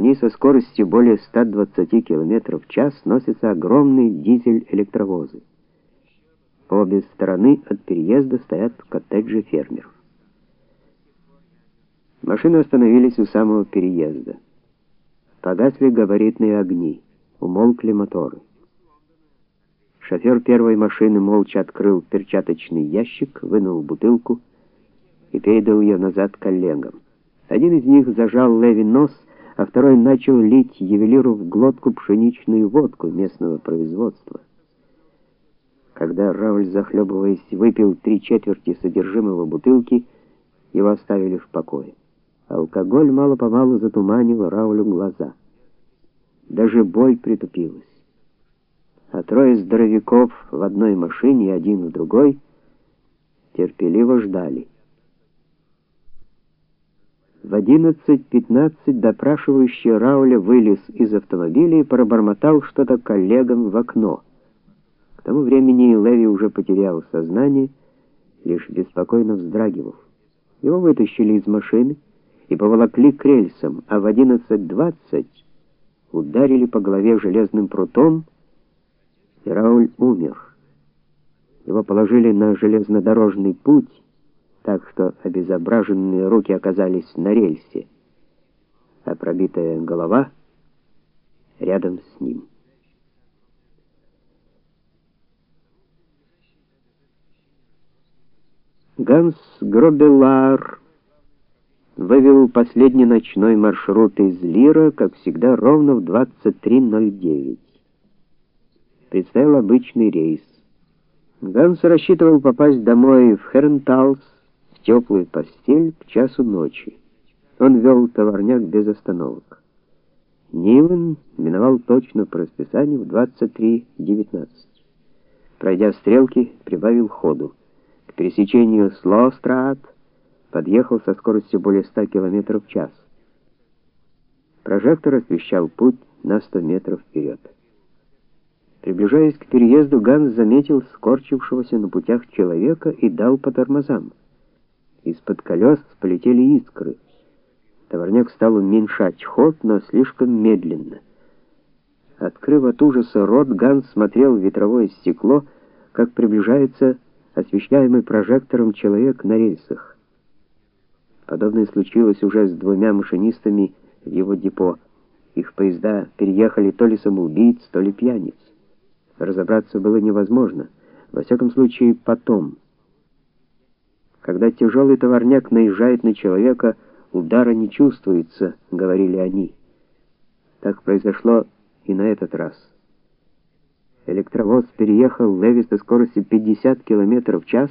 Ней со скоростью более 120 км в час носятся огромные дизель-электровозы. Обе стороны от переезда стоят коттеджи фермеров. Машины остановились у самого переезда. Погасли габаритные огни, умолкли моторы. Шофер первой машины молча открыл перчаточный ящик, вынул бутылку и передал ее назад коллегам. Один из них зажал Леви нос, а второй начал лить ювелиру в глотку пшеничную водку местного производства. Когда Рауль, захлебываясь, выпил три четверти содержимого бутылки, его оставили в покое. Алкоголь мало-помалу затуманил Раулю глаза. Даже боль притупилась. А трое здоровяков в одной машине, один в другой, терпеливо ждали. В 11:15 допрашивающий Рауля вылез из автомобиля и пробормотал что-то коллегам в окно. К тому времени Леви уже потерял сознание, лишь беспокойно вздрагивал. Его вытащили из машины и поволокли к рельсам, а в 11:20 ударили по голове железным прутом, и Рауль умер. Его положили на железнодорожный путь так что обезображенные руки оказались на рельсе, а пробитая голова рядом с ним. Ганс Гробелар вывел последний ночной маршрут из Лира, как всегда, ровно в 23:09. Предстоял обычный рейс. Ганс рассчитывал попасть домой в Хернталс теплую постель к часу ночи. Он вел товарняк без остановок. Нилен миновал точно по расписанию в 23:19. Пройдя стрелки, прибавил ходу. К пересечению Слоустрат подъехал со скоростью более 100 км в час. Прожектор освещал путь на 100 метров вперед. Приближаясь к переезду, Ганс заметил скорчившегося на путях человека и дал по тормозам. Из-под колес полетели искры. Товарняк стал уменьшать ход, но слишком медленно. Открыв от ужаса рот, Ганс смотрел в ветровое стекло, как приближается освещаемый прожектором человек на рельсах. Подобное случилось уже с двумя машинистами в его депо. Их поезда переехали то ли самоубийц, то ли пьяниц. Разобраться было невозможно. Во всяком случае, потом. Когда тяжелый товарняк наезжает на человека, удара не чувствуется, говорили они. Так произошло и на этот раз. Электровоз переехал Леви со скоростью 50 км в час,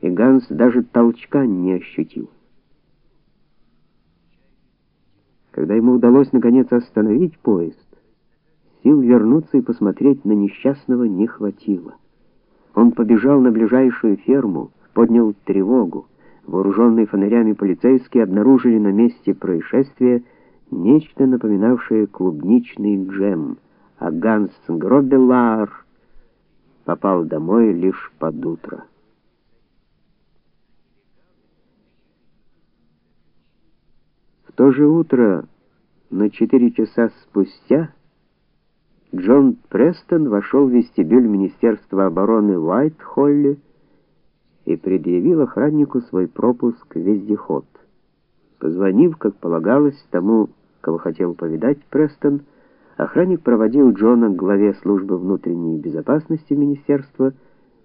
и Ганс даже толчка не ощутил. Когда ему удалось наконец остановить поезд, сил вернуться и посмотреть на несчастного не хватило. Он побежал на ближайшую ферму, поднял тревогу. Вооруженные фонарями полицейские обнаружили на месте происшествия нечто напоминавшее клубничный джем, а Ганс Гробелар попал домой лишь под утро. В то же утро, на четыре часа спустя, Джон Престон вошел в вестибюль Министерства обороны в Уайт-Холле и предъявил охраннику свой пропуск вездеход. Позвонив, как полагалось, тому, кого хотел повидать Престон, охранник проводил Джона к главе службы внутренней безопасности министерства.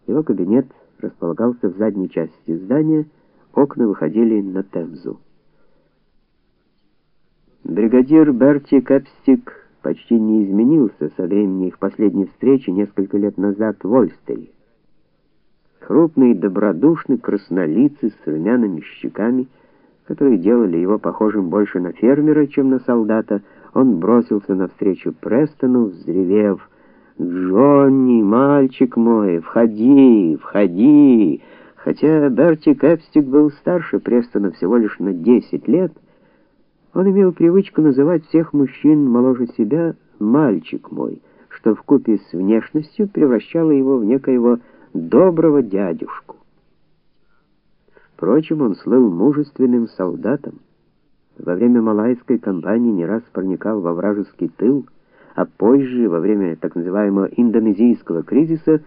Его кабинет располагался в задней части здания, окна выходили на Темзу. Бригадир Берти Капстик почти не изменился со времени их последней встречи несколько лет назад в Ольстере. Крупный, добродушный, краснолицый, с румяными щеками, которые делали его похожим больше на фермера, чем на солдата, он бросился навстречу Престону, взревев: "Джонни, мальчик мой, входи, входи!" Хотя Берти Кэпстик был старше Престона всего лишь на 10 лет, он имел привычку называть всех мужчин моложе себя мальчик мой, что вкупе с внешностью превращало его в некоего доброго дядюшку. Впрочем, он слыл мужественным солдатом, во время малайской кампании не раз проникал во вражеский тыл, а позже, во время так называемого индонезийского кризиса,